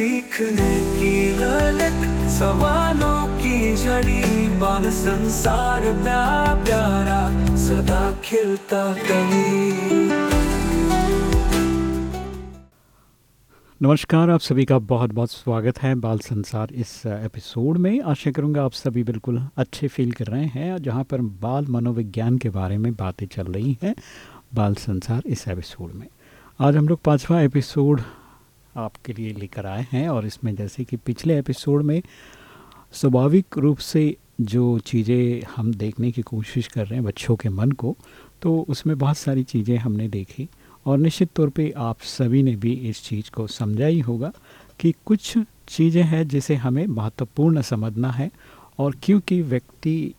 सीखने की ललक सवालों की जड़ी, बाल संसार प्यारा प्यारा सदा खिलता कहीं नमस्कार, आप सभी का बहुत बहुत स्वागत है बाल संसार इस एपिसोड में। आशा करूँगा आप सभी बिल्कुल अच्छे फील कर रहे हैं, जहाँ पर बाल मनोविज्ञान के बारे में बातें चल रही हैं बाल संसार इस एपिसोड में। आज हम लोग पांचवा एपिसोड आपके लिए लेकर आए हैं और इसमें जैसे कि पिछले एपिसोड में स्वाभाविक रूप से जो चीज़ें हम देखने की कोशिश कर रहे हैं बच्चों के मन को तो उसमें बहुत सारी चीज़ें हमने देखी और निश्चित तौर पे आप सभी ने भी इस चीज़ को समझा ही होगा कि कुछ चीज़ें हैं जिसे हमें महत्वपूर्ण समझना है और क्योंकि व्यक्ति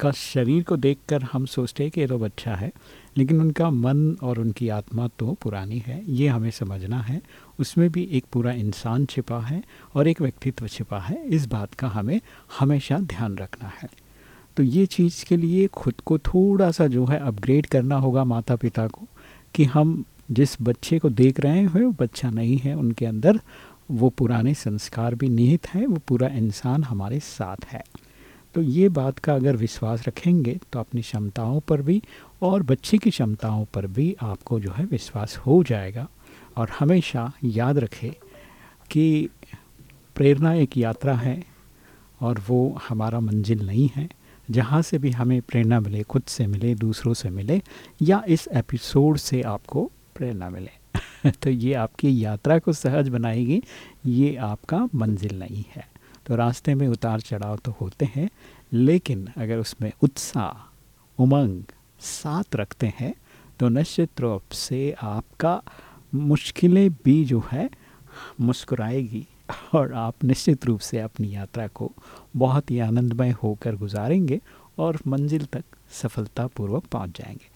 का शरीर को देखकर हम सोचते हैं कि ये तो बच्चा है, लेकिन उनका मन और उनकी आत्मा तो पुरानी है, ये हमें समझना है उसमें भी एक पूरा इंसान छिपा है और एक व्यक्तित्व छिपा है। इस बात का हमें हमेशा ध्यान रखना है। तो ये चीज़ के लिए खुद को थोड़ा सा जो है अपग्रेड करना होगा माता पिता को कि हम जिस बच्चे को देख रहे हैं, वो बच्चा नहीं है, उनके अंदर वो पुराने संस्कार भी निहित हैं, वो पूरा इंसान हमारे साथ है। तो ये बात का अगर विश्वास रखेंगे तो अपनी क्षमताओं पर भी और बच्चे की क्षमताओं पर भी आपको जो है विश्वास हो जाएगा। और हमेशा याद रखें कि प्रेरणा एक यात्रा है और वो हमारा मंजिल नहीं है। जहाँ से भी हमें प्रेरणा मिले, खुद से मिले, दूसरों से मिले या इस एपिसोड से आपको प्रेरणा मिले तो ये आपकी यात्रा को सहज बनाएगी। ये आपका मंजिल नहीं है। तो रास्ते में उतार चढ़ाव तो होते हैं, लेकिन अगर उसमें उत्साह, उमंग, साथ रखते हैं तो निश्चित रूप से आपका मुश्किलें भी जो है मुस्कुराएगी। और आप निश्चित रूप से अपनी यात्रा को बहुत ही आनंदमय होकर गुजारेंगे और मंजिल तक सफलतापूर्वक पहुँच जाएँगे।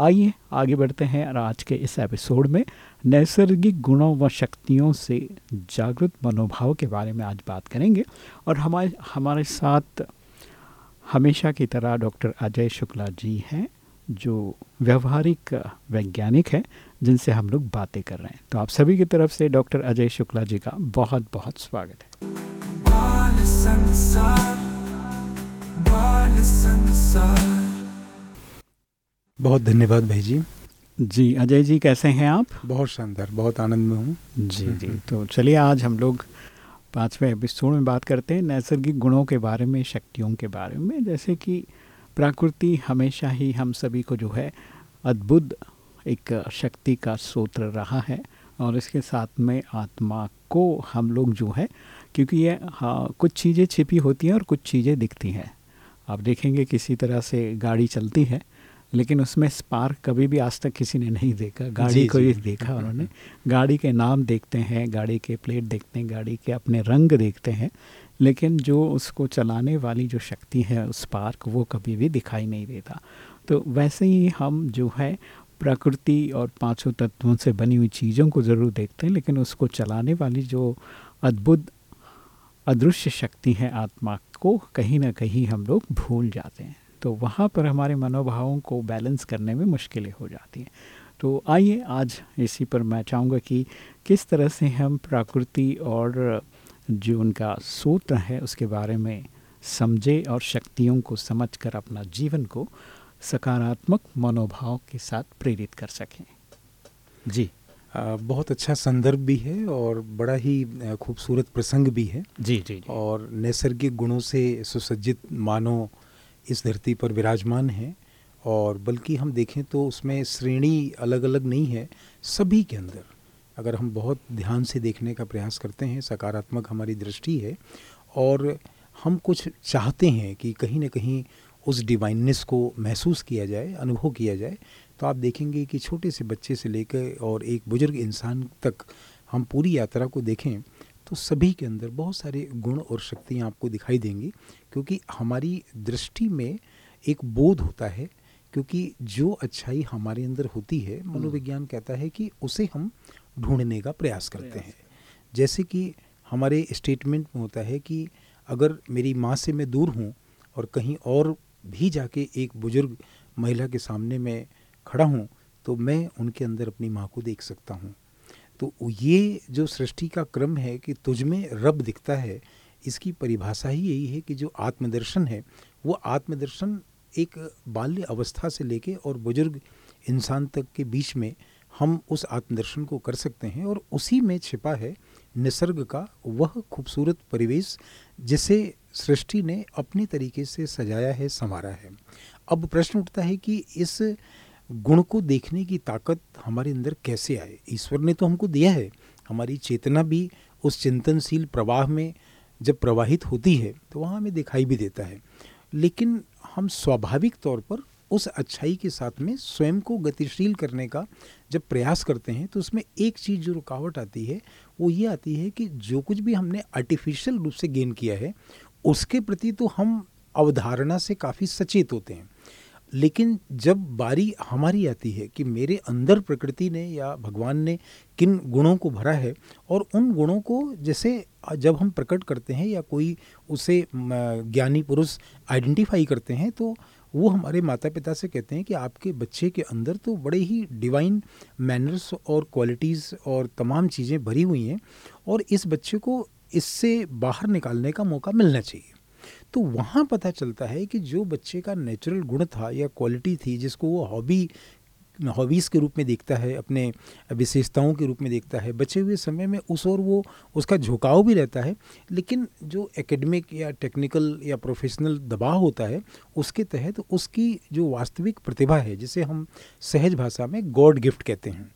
आइए आगे बढ़ते हैं और आज के इस एपिसोड में नैसर्गिक गुणों व शक्तियों से जागृत मनोभाव के बारे में आज बात करेंगे। और हमारे हमारे साथ हमेशा की तरह डॉक्टर अजय शुक्ला जी हैं। जो व्यवहारिक वैज्ञानिक हैं जिनसे हम लोग बातें कर रहे हैं। तो आप सभी की तरफ़ से डॉक्टर अजय शुक्ला जी का बहुत बहुत स्वागत है। बाल संसार बाल संसार। बहुत धन्यवाद भाई जी। जी अजय जी कैसे हैं आप? बहुत शानदार बहुत आनंद में हूँ। जी जी। तो चलिए आज हम लोग पाँचवें एपिसोड में बात करते हैं नैसर्गिक गुणों के बारे में शक्तियों के बारे में। जैसे कि प्रकृति हमेशा ही हम सभी को जो है अद्भुत एक शक्ति का सूत्र रहा है और इसके साथ में आत्मा को हम लोग जो है क्योंकि ये हाँ कुछ चीज़ें छिपी होती हैं और कुछ चीज़ें दिखती हैं। आप देखेंगे किसी तरह से गाड़ी चलती है लेकिन उसमें स्पार्क कभी भी आज तक किसी ने नहीं देखा। गाड़ी को ही देखा उन्होंने। गाड़ी के नाम देखते हैं गाड़ी के प्लेट देखते हैं गाड़ी के अपने रंग देखते हैं। लेकिन जो उसको चलाने वाली जो शक्ति है, उस पार्क वो कभी भी दिखाई नहीं देता। तो वैसे ही हम जो है, प्रकृति और पाँचों तत्वों से बनी हुई चीज़ों को ज़रूर देखते हैं, लेकिन उसको चलाने वाली जो अद्भुत, अदृश्य शक्ति है आत्मा को कहीं ना कहीं हम लोग भूल जाते हैं। तो वहाँ पर हमारे मनोभावों को बैलेंस करने में मुश्किलें हो जाती हैं। तो आइए आज इसी पर मैं चाहूँगा कि किस तरह से हम प्रकृति और जो उनका सूत्र है उसके बारे में समझे और शक्तियों को समझकर अपना जीवन को सकारात्मक मनोभाव के साथ प्रेरित कर सकें। जी। आ, बहुत अच्छा संदर्भ भी है और बड़ा ही खूबसूरत प्रसंग भी है। जी जी, जी। और नैसर्गिक गुणों से सुसज्जित मानव इस धरती पर विराजमान है और बल्कि हम देखें तो उसमें श्रेणी अलग अलग नहीं है सभी के अंदर। अगर हम बहुत ध्यान से देखने का प्रयास करते हैं सकारात्मक हमारी दृष्टि है और हम कुछ चाहते हैं कि कहीं ना कहीं उस डिवाइननेस को महसूस किया जाए अनुभव किया जाए तो आप देखेंगे कि छोटे से बच्चे से लेकर और एक बुज़ुर्ग इंसान तक हम पूरी यात्रा को देखें तो सभी के अंदर बहुत सारे गुण और शक्तियाँ आपको दिखाई देंगी क्योंकि हमारी दृष्टि में एक बोध होता है क्योंकि जो अच्छाई हमारे अंदर होती है मनोविज्ञान कहता है कि उसे हम ढूँढने का प्रयास करते हैं। जैसे कि हमारे स्टेटमेंट में होता है कि अगर मेरी माँ से मैं दूर हूँ और कहीं और भी जाके एक बुज़ुर्ग महिला के सामने मैं खड़ा हूँ तो मैं उनके अंदर अपनी माँ को देख सकता हूँ। तो ये जो सृष्टि का क्रम है कि तुझ में रब दिखता है इसकी परिभाषा ही यही है कि जो आत्मदर्शन है वो आत्मदर्शन एक बाल्य अवस्था से लेके और बुज़ुर्ग इंसान तक के बीच में हम उस आत्मदर्शन को कर सकते हैं और उसी में छिपा है निसर्ग का वह खूबसूरत परिवेश जिसे सृष्टि ने अपने तरीके से सजाया है, संवारा है। अब प्रश्न उठता है कि इस गुण को देखने की ताकत हमारे अंदर कैसे आए? ईश्वर ने तो हमको दिया है। हमारी चेतना भी उस चिंतनशील प्रवाह में जब प्रवाहित होती है तो वहाँ हमें दिखाई भी देता है। लेकिन हम स्वाभाविक तौर पर उस अच्छाई के साथ में स्वयं को गतिशील करने का जब प्रयास करते हैं तो उसमें एक चीज़ जो रुकावट आती है, वो ये आती है कि जो कुछ भी हमने आर्टिफिशियल रूप से गेन किया है, उसके प्रति तो हम अवधारणा से काफ़ी सचेत होते हैं। लेकिन जब बारी हमारी आती है कि मेरे अंदर प्रकृति ने या भगवान ने किन गुणों को भरा है, और उन गुणों को जैसे जब हम प्रकट करते हैं या कोई उसे ज्ञानी पुरुष आइडेंटिफाई करते हैं तो वो हमारे माता पिता से कहते हैं कि आपके बच्चे के अंदर तो बड़े ही डिवाइन मैनर्स और क्वालिटीज़ और तमाम चीज़ें भरी हुई हैं और इस बच्चे को इससे बाहर निकालने का मौका मिलना चाहिए। तो वहाँ पता चलता है कि जो बच्चे का नेचुरल गुण था या क्वालिटी थी, जिसको वो हॉबी हॉबीज़ के रूप में देखता है, अपने विशेषताओं के रूप में देखता है, बचे हुए समय में उस और वो, उसका झुकाव भी रहता है, लेकिन जो एकेडमिक या टेक्निकल या प्रोफेशनल दबाव होता है, उसके तहत तो उसकी जो वास्तविक प्रतिभा है, जिसे हम सहज भाषा में गॉड गिफ्ट कहते हैं,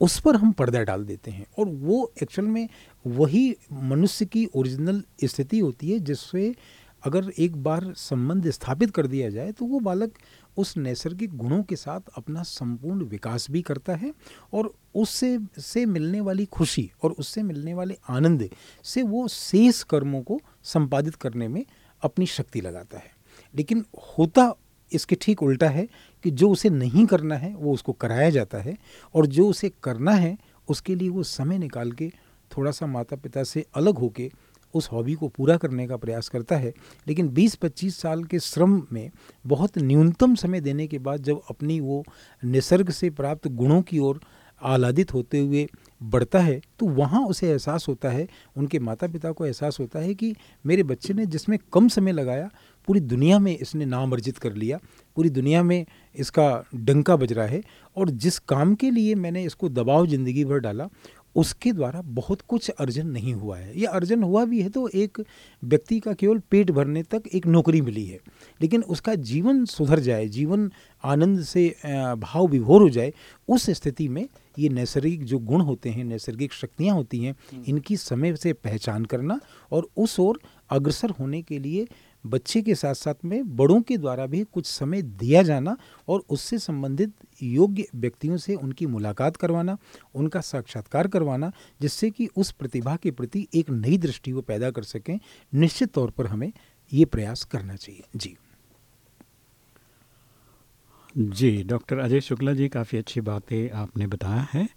उस पर हम पर्दा डाल देते हैं और वो एक्चुअल में वही मनुष्य की ओरिजिनल स्थिति होती है, जिससे अगर एक बार संबंध स्थापित कर दिया जाए तो वो बालक उस नैसर्गिक गुणों के साथ अपना संपूर्ण विकास भी करता है और उससे, से मिलने वाली खुशी और उससे मिलने वाले आनंद से वो शेष कर्मों को संपादित करने में अपनी शक्ति लगाता है। लेकिन होता इसके ठीक उल्टा है कि जो उसे नहीं करना है, वो उसको कराया जाता है और जो उसे करना है, उसके लिए वो समय निकाल के थोड़ा सा माता पिता से अलग होके उस हॉबी को पूरा करने का प्रयास करता है, लेकिन 20-25 साल के श्रम में बहुत न्यूनतम समय देने के बाद जब अपनी वो निसर्ग से प्राप्त गुणों की ओर आह्लादित होते हुए बढ़ता है तो वहाँ उसे एहसास होता है, उनके माता पिता को एहसास होता है कि मेरे बच्चे ने जिसमें कम समय लगाया, पूरी दुनिया में इसने नाम अर्जित कर लिया, पूरी दुनिया में इसका डंका बज रहा है, और जिस काम के लिए मैंने इसको दबाव ज़िंदगी भर डाला उसके द्वारा बहुत कुछ अर्जन नहीं हुआ है या अर्जन हुआ भी है तो एक व्यक्ति का केवल पेट भरने तक एक नौकरी मिली है लेकिन उसका जीवन सुधर जाए जीवन आनंद से भाव विभोर हो जाए उस स्थिति में ये नैसर्गिक जो गुण होते हैं नैसर्गिक शक्तियाँ होती हैं हम्म। इनकी समय से पहचान करना और उस ओर अग्रसर होने के लिए बच्चे के साथ साथ में बड़ों के द्वारा भी कुछ समय दिया जाना और उससे संबंधित योग्य व्यक्तियों से उनकी मुलाकात करवाना, उनका साक्षात्कार करवाना, जिससे कि उस प्रतिभा के प्रति एक नई दृष्टि वो पैदा कर सकें, निश्चित तौर पर हमें ये प्रयास करना चाहिए। जी। जी, डॉक्टर अजय शुक्ला जी, काफ़ी अच्छी बातें आपने बताया है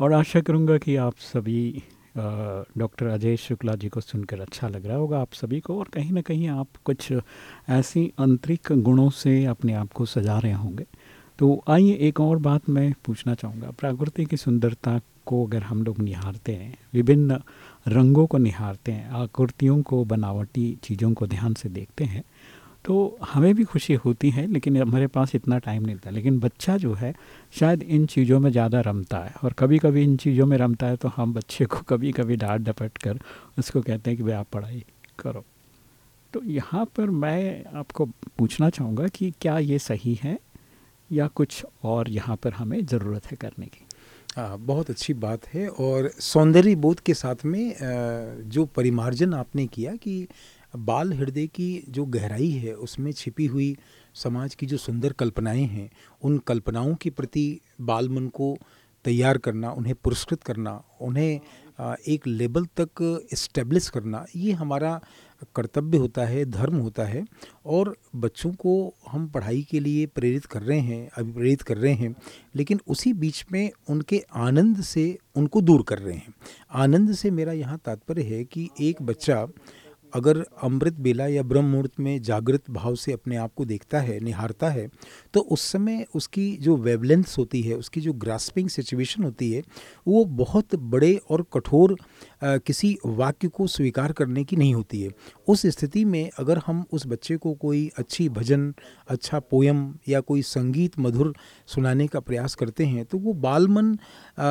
और आशा करूँगा कि आप सभी डॉक्टर अजय शुक्ला जी को सुनकर अच्छा लग रहा होगा आप सभी को और कहीं ना कहीं आप कुछ ऐसी आंतरिक गुणों से अपने आप को सजा रहे होंगे। तो आइए एक और बात मैं पूछना चाहूँगा। प्रकृति की सुंदरता को अगर हम लोग निहारते हैं, विभिन्न रंगों को निहारते हैं, आकृतियों को, बनावटी चीज़ों को ध्यान से देखते हैं तो हमें भी खुशी होती है लेकिन हमारे पास इतना टाइम नहीं था। लेकिन बच्चा जो है शायद इन चीज़ों में ज़्यादा रमता है। और कभी कभी इन चीज़ों में रमता है तो हम बच्चे को कभी कभी डांट डपट कर उसको कहते हैं कि भाई आप पढ़ाई करो। तो यहाँ पर मैं आपको पूछना चाहूँगा कि क्या ये सही है या कुछ और यहाँ पर हमें ज़रूरत है करने की? आ, बहुत अच्छी बात है। और सौंदर्य बोध के साथ में जो परिमार्जन आपने किया कि बाल हृदय की जो गहराई है, उसमें छिपी हुई समाज की जो सुंदर कल्पनाएँ हैं, उन कल्पनाओं के प्रति बाल मन को तैयार करना, उन्हें पुरस्कृत करना, उन्हें एक लेवल तक इस्टेब्लिश करना, ये हमारा कर्तव्य होता है, धर्म होता है। और बच्चों को हम पढ़ाई के लिए प्रेरित कर रहे हैं, अभिप्रेरित कर रहे हैं, लेकिन उसी बीच में उनके आनंद से उनको दूर कर रहे हैं। आनंद से मेरा यहाँ तात्पर्य है कि एक बच्चा अगर अमृत बेला या ब्रह्म मुहूर्त में जागृत भाव से अपने आप को देखता है, निहारता है तो उस समय उसकी जो वेवलेंथ होती है, उसकी जो ग्रास्पिंग सिचुएशन होती है, वो बहुत बड़े और कठोर किसी वाक्य को स्वीकार करने की नहीं होती है। उस स्थिति में अगर हम उस बच्चे को कोई अच्छी भजन अच्छा पोयम या कोई संगीत मधुर सुनाने का प्रयास करते हैं तो वो बालमन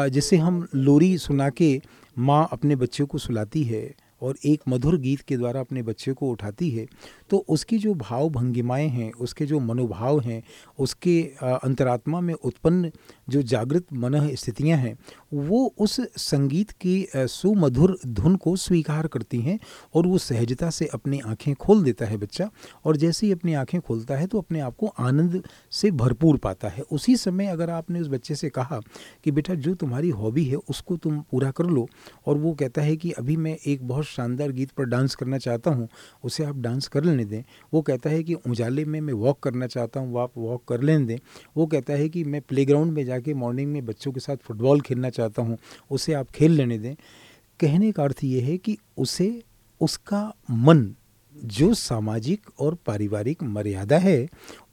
जिसे हम लोरी सुना के माँ अपने बच्चे को सुलाती है और एक मधुर गीत के द्वारा अपने बच्चे को उठाती है तो उसकी जो भाव भंगिमाएँ हैं, उसके जो मनोभाव हैं, उसके अंतरात्मा में उत्पन्न जो जागृत मन स्थितियाँ हैं, वो उस संगीत की सुमधुर धुन को स्वीकार करती हैं और वो सहजता से अपनी आँखें खोल देता है बच्चा और जैसे ही अपनी आँखें खोलता है तो अपने आप को आनंद से भरपूर पाता है। उसी समय अगर आपने उस बच्चे से कहा कि, बेटा, जो तुम्हारी हॉबी है उसको तुम पूरा कर लो। और वो कहता है कि, अभी मैं एक बहुत शानदार गीत पर डांस करना चाहता हूँ, उसे आप डांस कर लेने दें। वो कहता है कि, उजाले में मैं वॉक करना चाहता हूँ, आप वॉक कर लेने दें। वो कहता है कि, मैं प्लेग्राउंड में जाके मॉर्निंग में बच्चों के साथ फुटबॉल खेलना चाहता हूँ, उसे आप खेल लेने दें। कहने का अर्थ ये है कि उसे, उसका मन जो सामाजिक और पारिवारिक मर्यादा है,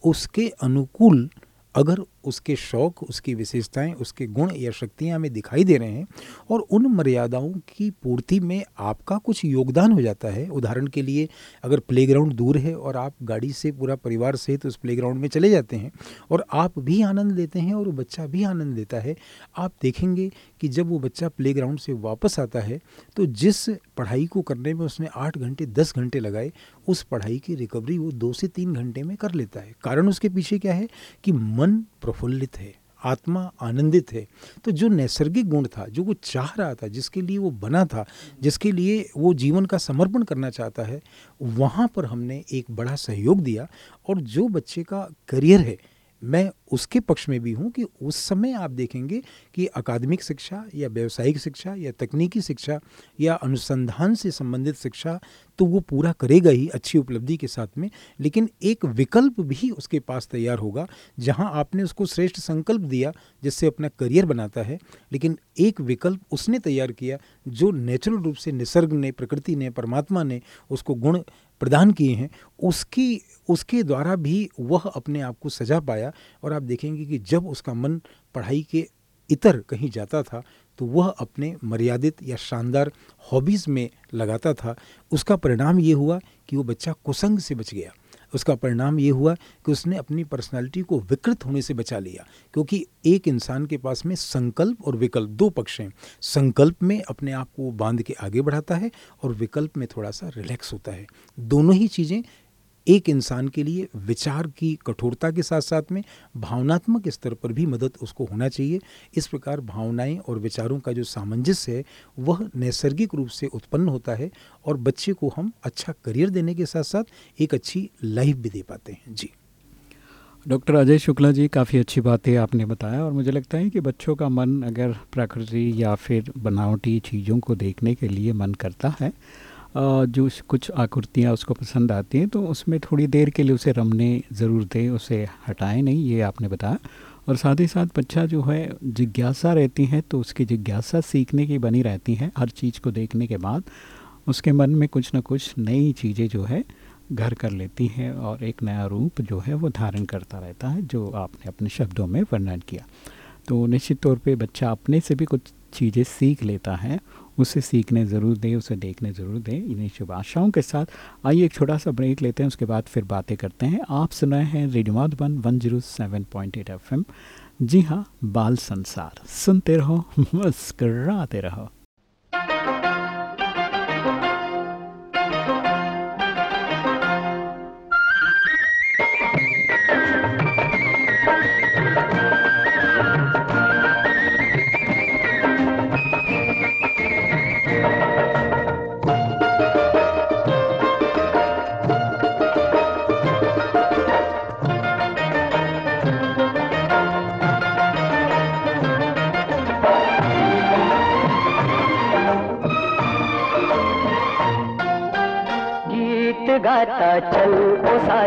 उसके अनुकूल अगर उसके शौक, उसकी विशेषताएँ, उसके गुण या शक्तियाँ हमें दिखाई दे रहे हैं और उन मर्यादाओं की पूर्ति में आपका कुछ योगदान हो जाता है। उदाहरण के लिए, अगर प्लेग्राउंड दूर है और आप गाड़ी से पूरा परिवार सहित उस प्लेग्राउंड में चले जाते हैं और आप भी आनंद लेते हैं और वो बच्चा भी आनंद लेता है, आप देखेंगे कि जब वो बच्चा प्लेग्राउंड से वापस आता है तो जिस पढ़ाई को करने में उसने आठ घंटे, दस घंटे लगाए, उस पढ़ाई की रिकवरी वो दो से तीन घंटे में कर लेता है। कारण उसके पीछे क्या है कि मन प्रफुल्लित है, आत्मा आनंदित है। तो जो नैसर्गिक गुण था, जो वो चाह रहा था, जिसके लिए वो बना था, जिसके लिए वो जीवन का समर्पण करना चाहता है, वहाँ पर हमने एक बड़ा सहयोग दिया और जो बच्चे का करियर है मैं उसके पक्ष में भी हूँ कि उस समय आप देखेंगे कि अकादमिक शिक्षा या व्यावसायिक शिक्षा या तकनीकी शिक्षा या अनुसंधान से संबंधित शिक्षा तो वो पूरा करेगा ही अच्छी उपलब्धि के साथ में, लेकिन एक विकल्प भी उसके पास तैयार होगा जहाँ आपने उसको श्रेष्ठ संकल्प दिया जिससे अपना करियर बनाता है, लेकिन एक विकल्प उसने तैयार किया जो नेचुरल रूप से निसर्ग ने, प्रकृति ने, परमात्मा ने उसको गुण प्रदान किए हैं, उसकी, उसके द्वारा भी वह अपने आप को सजा पाया और आप देखेंगे कि जब उसका मन पढ़ाई के इतर कहीं जाता था तो वह अपने मर्यादित या शानदार हॉबीज़ में लगाता था। उसका परिणाम ये हुआ कि वो बच्चा कुसंग से बच गया। उसका परिणाम ये हुआ कि उसने अपनी पर्सनैलिटी को विकृत होने से बचा लिया, क्योंकि एक इंसान के पास में संकल्प और विकल्प, दो पक्ष हैं। संकल्प में अपने आप को बाँध के आगे बढ़ाता है और विकल्प में थोड़ा सा रिलैक्स होता है। दोनों ही चीज़ें एक इंसान के लिए विचार की कठोरता के साथ साथ में भावनात्मक स्तर पर भी मदद उसको होना चाहिए। इस प्रकार भावनाएँ और विचारों का जो सामंजस्य है, वह नैसर्गिक रूप से उत्पन्न होता है और बच्चे को हम अच्छा करियर देने के साथ साथ एक अच्छी लाइफ भी दे पाते हैं। जी। डॉक्टर अजय शुक्ला जी, काफ़ी अच्छी बातें आपने बताया और मुझे लगता है कि बच्चों का मन अगर प्रकृति या फिर बनावटी चीज़ों को देखने के लिए मन करता है जो कुछ आकृतियाँ उसको पसंद आती हैं तो उसमें थोड़ी देर के लिए उसे रमने ज़रूर दें, उसे हटाएँ, नहीं, ये आपने बताया। और साथ ही साथ बच्चा जो है, जिज्ञासा रहती है तो उसकी जिज्ञासा सीखने की बनी रहती है, हर चीज़ को देखने के बाद। उसके मन में कुछ ना कुछ नई चीज़ें जो है, घर कर लेती हैं और एक नया रूप जो है, वो धारण करता रहता है, जो आपने अपने शब्दों में वर्णन किया। तो निश्चित तौर पे बच्चा अपने से भी कुछ चीज़ें सीख लेता है उसे सीखने ज़रूर दें, उसे देखने ज़रूर दें, इन्हीं शुभ आशाओं के साथ। आइए एक छोटा सा ब्रेक लेते हैं, उसके बाद फिर बातें करते हैं। आप सुनाए हैं radio one one zero seven point eight F M. जी हाँ बाल संसार। सुनते रहो, मुस्कराते रहो।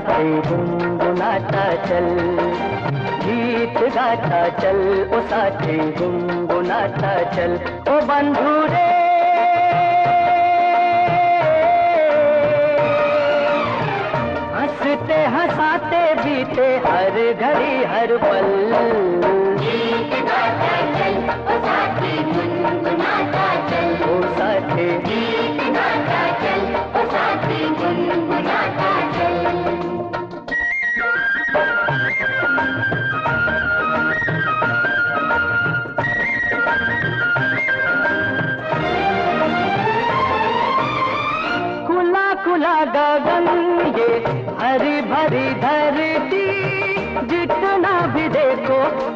साथे गुनगुनाता चल। गीत गाता चल ओ साथे गुनगुनाता चल। ओ बंधु रे हँसते हंसाते बीते हर घड़ी हर पल। गीत गाता चल ओ साथे गुनगुनाता चल। ओ साथे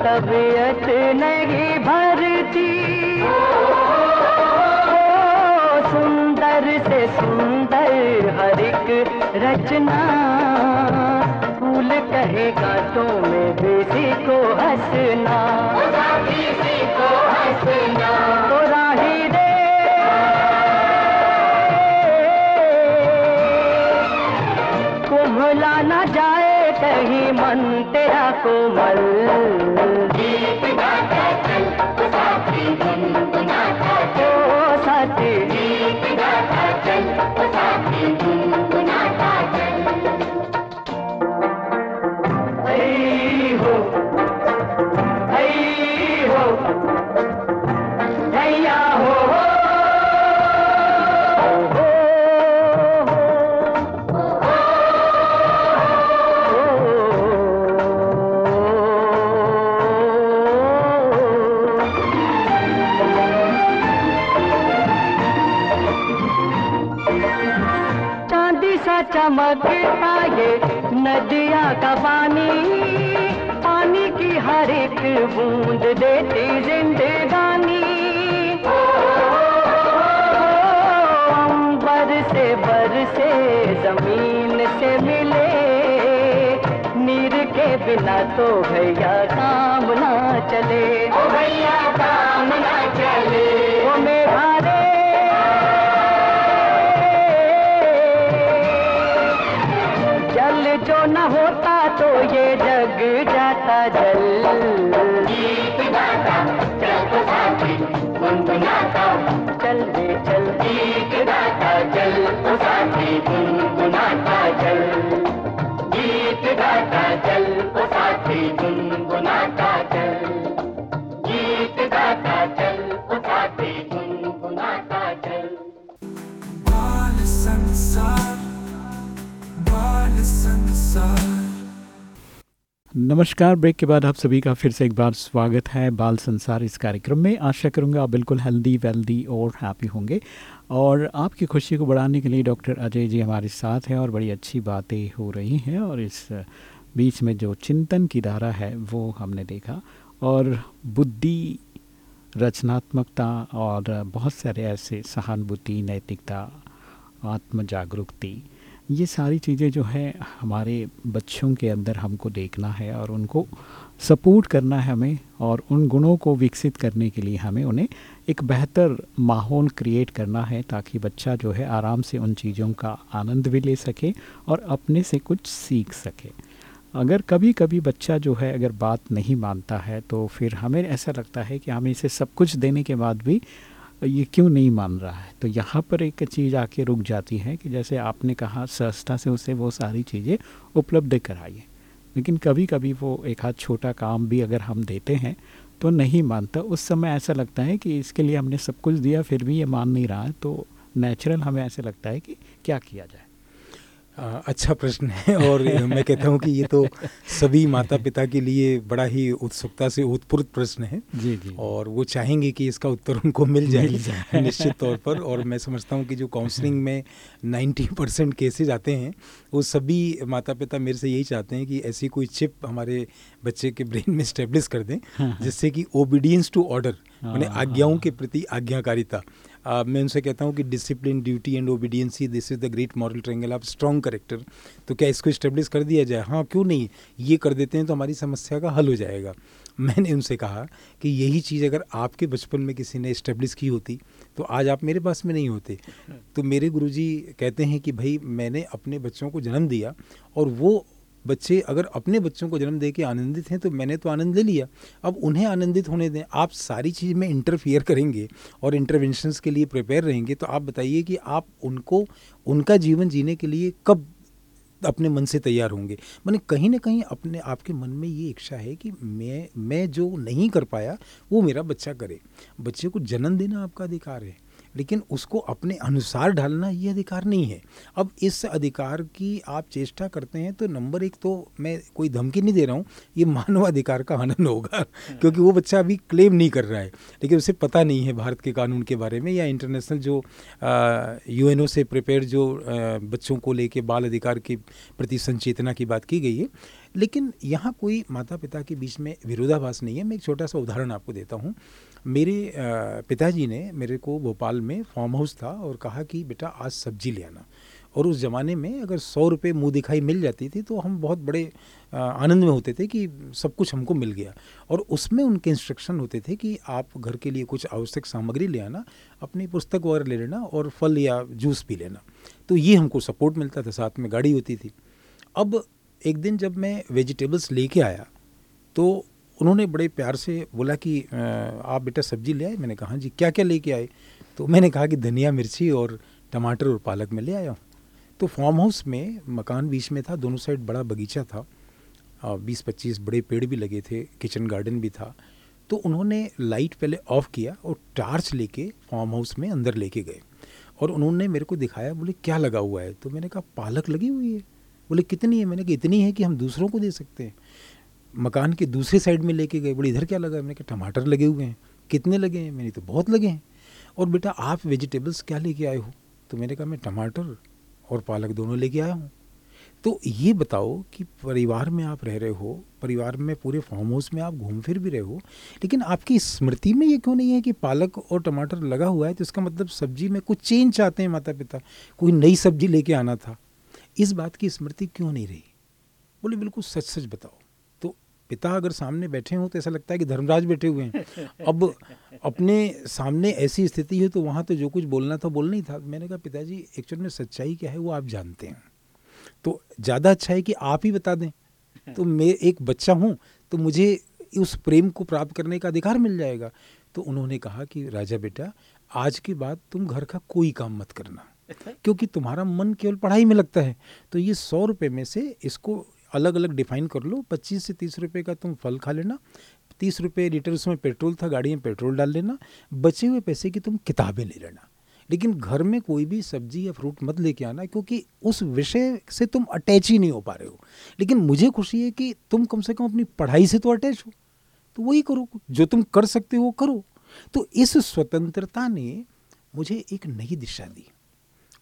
तबीयत नहीं भरती। सुंदर से सुंदर हर एक रचना। फूल कहेगा तो में बेसी को हंसना। कहीं मन तेरा कोमल नदिया का पानी पानी की हर एक बूंद देती जिंदगानी अंबर से बरसे ज़मीन से मिले, नीर के बिना तो भैया काम ना चले। ओ भैया साथी गुनगुनाता नमस्कार, ब्रेक के बाद आप सभी का फिर से एक बार स्वागत है बाल संसार इस कार्यक्रम में। आशा करूँगा आप बिल्कुल हेल्दी वेल्दी और हैप्पी होंगे। और आपकी खुशी को बढ़ाने के लिए डॉक्टर अजय जी हमारे साथ हैं और बड़ी अच्छी बातें हो रही हैं और इस बीच में जो चिंतन की धारा है वो हमने देखा। और बुद्धि, रचनात्मकता और बहुत सारे ऐसे सहानुभूति, नैतिकता आत्म जागरूकती ये सारी चीज़ें जो है हमारे बच्चों के अंदर हमको देखना है और उनको सपोर्ट करना है हमें और उन गुणों को विकसित करने के लिए हमें उन्हें एक बेहतर माहौल क्रिएट करना है ताकि बच्चा जो है आराम से उन चीज़ों का आनंद भी ले सके और अपने से कुछ सीख सके। अगर कभी कभी बच्चा जो है अगर बात नहीं मानता है तो फिर हमें ऐसा लगता है कि हमें इसे सब कुछ देने के बाद भी ये क्यों नहीं मान रहा है? तो यहाँ पर एक चीज़ आके रुक जाती है कि जैसे आपने कहा, सहजता से उसे वो सारी चीज़ें उपलब्ध कराइए। लेकिन कभी कभी वो एक हाथ छोटा काम भी अगर हम देते हैं तो नहीं मानता। उस समय ऐसा लगता है कि इसके लिए हमने सब कुछ दिया, फिर भी ये मान नहीं रहा है। तो नेचुरल हमें ऐसे लगता है कि क्या किया जाए? अच्छा प्रश्न है और मैं कहता हूँ कि ये तो सभी माता पिता के लिए बड़ा ही उत्सुकता से उत्पुत प्रश्न है। जी जी। और वो चाहेंगे कि इसका उत्तर उनको मिल जाए, मिल जाए। निश्चित तौर पर। और मैं समझता हूँ कि जो काउंसलिंग में 90 परसेंट केसेज आते हैं वो सभी माता पिता मेरे से यही चाहते हैं कि ऐसी कोई चिप हमारे बच्चे के ब्रेन में स्टेब्लिश कर दें जिससे कि ओबीडियंस टू ऑर्डर मैंने हाँ, आज्ञाओं के प्रति आज्ञाकारिता आ, मैं उनसे कहता हूँ कि discipline duty and obedience this is the great moral triangle of strong character तो क्या इसको स्टेब्लिश कर दिया जाए? हाँ क्यों नहीं? ये कर देते हैं तो हमारी समस्या का हल हो जाएगा। मैंने उनसे कहा कि यही चीज़ अगर आपके बचपन में किसी ने इस्टेब्लिश की होती तो आज आप मेरे पास में नहीं होते। तो मेरे गुरुजी कहते हैं कि भाई मैंने अपने बच्चों को जन्म दिया और वो बच्चे अगर अपने बच्चों को जन्म दे के आनंदित हैं तो मैंने तो आनंद ले लिया। अब उन्हें आनंदित होने दें। आप सारी चीज़ में इंटरफियर करेंगे और इंटरवेंशंस के लिए प्रिपेयर रहेंगे तो आप बताइए कि आप उनको, उनका जीवन जीने के लिए कब अपने मन से तैयार होंगे। मैंने कहीं ना कहीं अपने, आपके मन में ये इच्छा है कि मैं मैं जो नहीं कर पाया, वो मेरा बच्चा करे। बच्चे को जन्म देना आपका अधिकार है। लेकिन उसको अपने अनुसार ढालना ये अधिकार नहीं है। अब इस अधिकार की आप चेष्टा करते हैं तो नंबर एक तो मैं कोई धमकी नहीं दे रहा हूँ ये मानवाधिकार का आनंद होगा क्योंकि वो बच्चा अभी क्लेम नहीं कर रहा है। लेकिन उसे पता नहीं है भारत के कानून के बारे में या इंटरनेशनल जो यू से प्रिपेयर जो आ, बच्चों को लेके बाल अधिकार के प्रति संचेतना की बात की गई है। लेकिन यहाँ कोई माता पिता के बीच में विरोधाभास नहीं है। मैं एक छोटा सा उदाहरण आपको देता हूँ। मेरे पिताजी ने मेरे को भोपाल में फार्म हाउस था और कहा कि, बेटा, आज सब्ज़ी ले आना। और उस ज़माने में अगर सौ रुपये मुँह दिखाई मिल जाती थी तो हम बहुत बड़े आनंद में होते थे कि सब कुछ हमको मिल गया। और उसमें उनके इंस्ट्रक्शन होते थे कि, आप घर के लिए कुछ आवश्यक सामग्री ले आना, अपनी पुस्तक वगैरह ले लेना और फल या जूस पी लेना। तो ये हमको सपोर्ट मिलता था, साथ में गाड़ी होती थी। अब एक दिन जब मैं वेजिटेबल्स लेके आया तो उन्होंने बड़े प्यार से बोला कि आप बेटा सब्ज़ी ले आए? मैंने कहा हाँ जी क्या क्या लेके आए? तो मैंने कहा कि धनिया, मिर्ची और टमाटर और पालक में ले आया हूँ। तो फार्म हाउस में, मकान बीच में था, दोनों साइड बड़ा बगीचा था बीस पच्चीस बड़े पेड़ भी लगे थे किचन गार्डन भी था। तो उन्होंने लाइट पहले ऑफ़ किया और टार्च लेके फार्म हाउस में अंदर लेके गए। और उन्होंने मेरे को दिखाया, बोले, क्या लगा हुआ है? तो मैंने कहा, पालक लगी हुई है। बोले, कितनी है? मैंने कहा, इतनी है कि हम दूसरों को दे सकते हैं। मकान के दूसरे साइड में लेके गए, बोले, इधर क्या लगा? मैंने कहा, टमाटर लगे हुए हैं। कितने लगे हैं? मैंने तो बहुत लगे हैं। और बेटा, आप वेजिटेबल्स क्या लेके आए हो? तो मैंने कहा, मैं टमाटर और पालक दोनों लेके आया हूँ। तो ये बताओ कि परिवार में आप रह रहे हो, परिवार में पूरे फार्म हाउस में आप घूम फिर भी रहे हो, लेकिन आपकी स्मृति में ये क्यों नहीं है कि पालक और टमाटर लगा हुआ है? तो इसका मतलब सब्ज़ी में कुछ चेंज चाहते हैं माता पिता कोई नई सब्ज़ी लेके आना था इस बात की स्मृति क्यों नहीं रही? बोले, बिल्कुल सच सच बताओ। तो पिता अगर सामने बैठे हों तो ऐसा लगता है कि धर्मराज बैठे हुए हैं। अब अपने सामने ऐसी स्थिति है तो वहाँ तो जो कुछ बोलना था, बोलना ही था। मैंने कहा, पिताजी एक्चुअल में सच्चाई क्या है वो आप जानते हैं। तो ज़्यादा अच्छा है कि आप ही बता दें। तो मैं एक बच्चा हूँ तो मुझे उस प्रेम को प्राप्त करने का अधिकार मिल जाएगा। तो उन्होंने कहा कि, राजा बेटा, आज के बाद तुम घर का कोई काम मत करना। क्योंकि तुम्हारा मन केवल पढ़ाई में लगता है। तो ये सौ रुपये में से इसको अलग अलग डिफाइन कर लो। पच्चीस से तीस रुपये का तुम फल खा लेना। तीस रुपये लीटर उसमें पेट्रोल था, गाड़ी में पेट्रोल डाल लेना। बचे हुए पैसे की तुम किताबें ले लेना। लेकिन घर में कोई भी सब्ज़ी या फ्रूट मत लेके आना, क्योंकि उस विषय से तुम अटैच ही नहीं हो पा रहे हो। लेकिन मुझे खुशी है कि तुम कम से कम अपनी पढ़ाई से तो अटैच हो। तो वही करो, जो तुम कर सकते हो करो। तो इस स्वतंत्रता ने मुझे एक नई दिशा दी।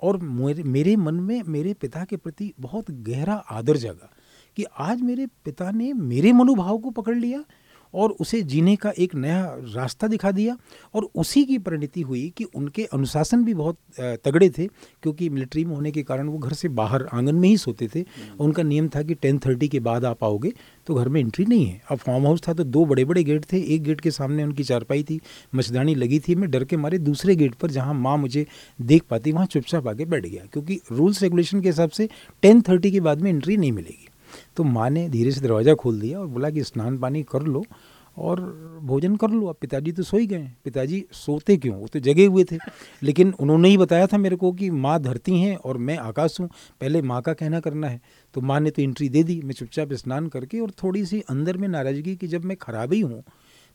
और मेरे मन में मेरे पिता के प्रति बहुत गहरा आदर जगा कि आज मेरे पिता ने मेरे मनोभाव को पकड़ लिया और उसे जीने का एक नया रास्ता दिखा दिया और उसी की परिणति हुई कि उनके अनुशासन भी बहुत तगड़े थे क्योंकि मिलिट्री में होने के कारण वो घर से बाहर आँगन में ही सोते थे। और उनका नियम था कि टेन थर्टी के बाद आप आओगे तो घर में एंट्री नहीं है। अब फार्म हाउस था तो दो बड़े बड़े गेट थे एक गेट के सामने उनकी चारपाई थी मछदानी लगी थी मैं डर के मारे दूसरे गेट पर जहाँ माँ मुझे देख पाती वहाँ चुपचाप आके बैठ गया क्योंकि रूल्स रेगुलेशन के हिसाब से टेन थर्टी के बाद में एंट्री नहीं मिलेगी। तो माँ ने धीरे से दरवाज़ा खोल दिया और बोला कि स्नान पानी कर लो और भोजन कर लो। अब पिताजी तो सो ही गए। पिताजी सोते क्यों? वो तो जगे हुए थे। लेकिन उन्होंने ही बताया था मेरे को कि माँ धरती हैं और मैं आकाश हूँ। पहले माँ का कहना करना है। तो माँ ने तो एंट्री दे दी। मैं चुपचाप स्नान करके और थोड़ी सी अंदर में नाराज़गी कि जब मैं खराब ही हूँ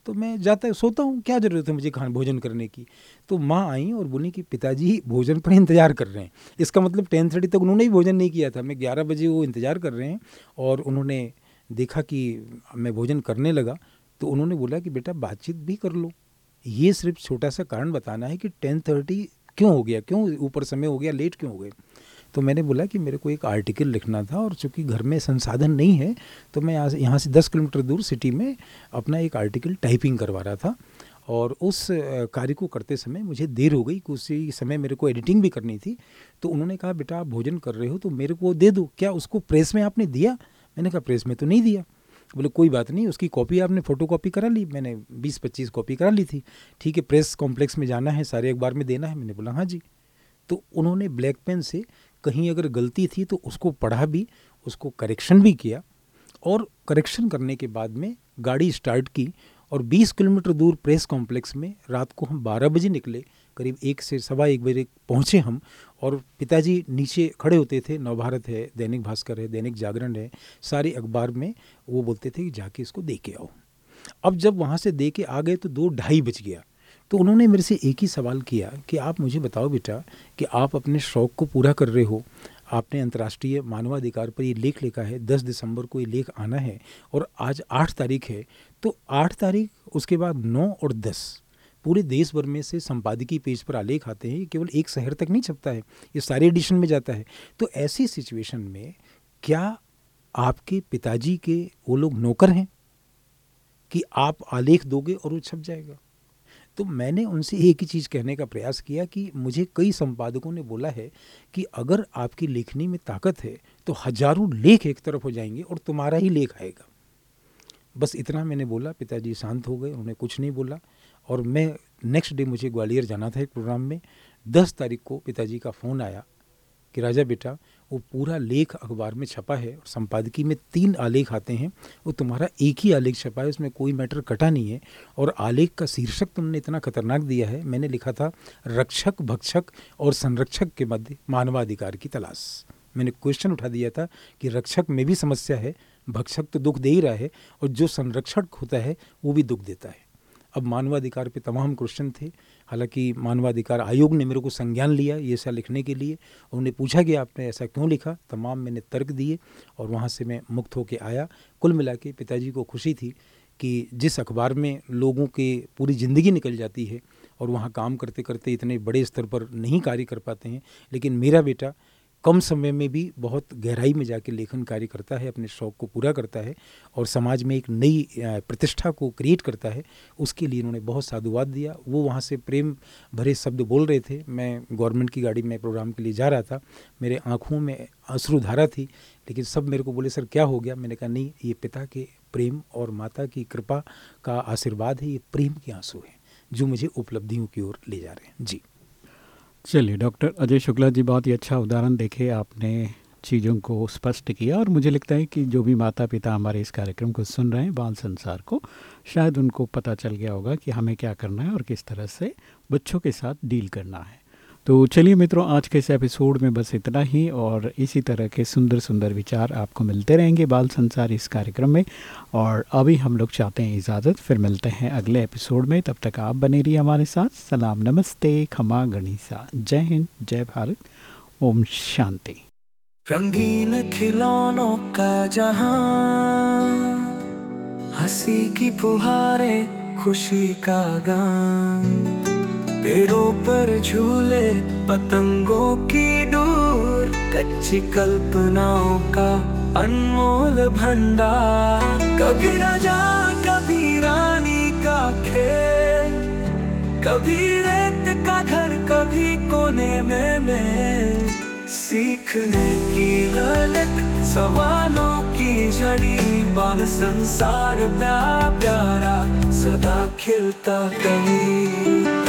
तो मैं जाता, सोता हूँ, क्या ज़रूरत है मुझे खाना, भोजन करने की? तो माँ आई और बोली कि पिताजी, भोजन पर इंतज़ार कर रहे हैं। इसका मतलब टेन थर्टी तक उन्होंने भी भोजन नहीं किया था। मैं ग्यारह बजे वो इंतज़ार कर रहे हैं और उन्होंने देखा कि मैं भोजन करने लगा तो उन्होंने बोला कि बेटा बातचीत भी कर लो। ये सिर्फ़ छोटा सा कारण बताना है कि टेन थर्टी क्यों हो गया? क्यों ऊपर समय हो गया? लेट क्यों हो गए? तो मैंने बोला कि मेरे को एक आर्टिकल लिखना था और चूँकि घर में संसाधन नहीं है तो मैं यहाँ से यहाँ से दस किलोमीटर दूर सिटी में अपना एक आर्टिकल टाइपिंग करवा रहा था। और उस कार्य को करते समय मुझे देर हो गई उसी समय मेरे को एडिटिंग भी करनी थी। तो उन्होंने कहा, बेटा, आप भोजन कर रहे हो तो मेरे को दे दो। क्या उसको प्रेस में आपने दिया? मैंने कहा, प्रेस में तो नहीं दिया। बोले, कोई बात नहीं, उसकी कॉपी आपने फ़ोटो कॉपी करा ली। मैंने बीस पच्चीस कॉपी करा ली थी। ठीक है, प्रेस कॉम्प्लेक्स में जाना है, सारे अखबार में देना है। मैंने बोला हाँ जी। तो उन्होंने ब्लैक पेन से कहीं अगर गलती थी तो उसको पढ़ा भी, उसको करेक्शन भी किया और करेक्शन करने के बाद में गाड़ी स्टार्ट की और 20 किलोमीटर दूर प्रेस कॉम्प्लेक्स में रात को हम 12 बजे निकले, करीब एक से सवा एक बजे पहुँचे हम और पिताजी नीचे खड़े होते थे, नवभारत है, दैनिक भास्कर है, दैनिक जागरण है, सारे अखबार में वो बोलते थे कि जाके इसको दे के आओ। अब जब वहाँ से दे के आ गए तो दो ढाई बज गया। तो उन्होंने मेरे से एक ही सवाल किया कि आप मुझे बताओ बेटा कि आप अपने शौक़ को पूरा कर रहे हो। आपने अंतर्राष्ट्रीय मानवाधिकार पर ये लेख लिखा है, दस दिसंबर को ये लेख आना है और आज आठ तारीख है। तो आठ तारीख, उसके बाद नौ और दस। पूरे देश भर में से संपादकीय पेज पर आलेख आते हैं, ये केवल एक शहर तक नहीं छपता है, ये सारे एडिशन में जाता है। तो ऐसी सिचुएशन में क्या आपके पिताजी के वो लोग नौकर हैं कि आप आलेख दोगे और वो छप जाएगा? तो मैंने उनसे एक ही चीज़ कहने का प्रयास किया कि मुझे कई संपादकों ने बोला है कि अगर आपकी लेखनी में ताकत है तो हज़ारों लेख एक तरफ़ हो जाएँगे और तुम्हारा ही लेख आएगा। बस इतना मैंने बोला, पिताजी शांत हो गए, उन्होंने कुछ नहीं बोला और मैं नेक्स्ट डे मुझे ग्वालियर जाना था एक प्रोग्राम में। दस तारीख को पिताजी का फ़ोन आया। कि राजा बेटा, वो पूरा लेख अखबार में छपा है और संपादकीय में तीन आलेख आते हैं। वो तुम्हारा एक ही आलेख छपा है, उसमें कोई मैटर कटा नहीं है। और आलेख का शीर्षक तुमने इतना खतरनाक दिया है, मैंने लिखा था, रक्षक, भक्षक और संरक्षक के मध्य मानवाधिकार की तलाश। मैंने क्वेश्चन उठा दिया था कि रक्षक में भी समस्या है, भक्षक तो दुख दे ही रहा है, और जो संरक्षक होता है, वो भी दुख देता है। अब मानवाधिकार पे तमाम क्वेश्चन थे। हालाँकि मानवाधिकार आयोग ने मेरे को संज्ञान लिया ये ऐसा लिखने के लिए उन्होंने पूछा कि आपने ऐसा क्यों लिखा? तमाम मैंने तर्क दिए और वहाँ से मैं मुक्त होकर आया। कुल मिला के पिताजी को खुशी थी कि जिस अखबार में लोगों के पूरी ज़िंदगी निकल जाती है और वहाँ काम करते करते इतने बड़े स्तर पर नहीं कार्य कर पाते हैं, लेकिन मेरा बेटा कम समय में भी बहुत गहराई में जाके लेखन कार्य करता है, अपने शौक़ को पूरा करता है और समाज में एक नई प्रतिष्ठा को क्रिएट करता है, उसके लिए उन्होंने बहुत साधुवाद दिया। वो वहाँ से प्रेम भरे शब्द बोल रहे थे। मैं गवर्नमेंट की गाड़ी में प्रोग्राम के लिए जा रहा था। मेरे आँखों में अश्रुधारा थी, लेकिन सब मेरे को बोले, सर, क्या हो गया? मैंने कहा, नहीं, ये पिता के प्रेम और माता की कृपा का आशीर्वाद है, ये प्रेम के आँसू हैं, जो मुझे उपलब्धियों की ओर ले जा रहे हैं। जी। चलिए, डॉक्टर अजय शुक्ला जी, बहुत ही अच्छा उदाहरण देखे आपने चीज़ों को स्पष्ट किया और मुझे लगता है कि जो भी माता पिता हमारे इस कार्यक्रम को सुन रहे हैं, बाल संसार को, शायद उनको पता चल गया होगा कि हमें क्या करना है और किस तरह से बच्चों के साथ डील करना है। तो चलिए मित्रों, आज के इस एपिसोड में बस इतना ही और इसी तरह के सुंदर सुंदर विचार आपको मिलते रहेंगे बाल संसार इस कार्यक्रम में और अभी हम लोग चाहते हैं इजाज़त, फिर मिलते हैं अगले एपिसोड में। तब तक आप बने रहिए हमारे साथ। सलाम, नमस्ते, खमा, गणिसा। जय हिंद, जय भारत। ओम शांति। रंगीन खिलौनों का जहाँ हँसी की फुहारें, खुशी का गान। पेड़ों पर झूले, पतंगों की डोर, कच्ची कल्पनाओं का अनमोल भंडार। कभी राजा, कभी रानी का खेल, कभी रेत का घर, कभी कोने में मैं। सीखने की ललक सवालों की जड़ी, बाल संसार प्यारा सदा खिलता कहीं।